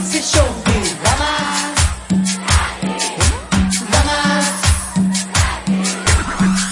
esse show.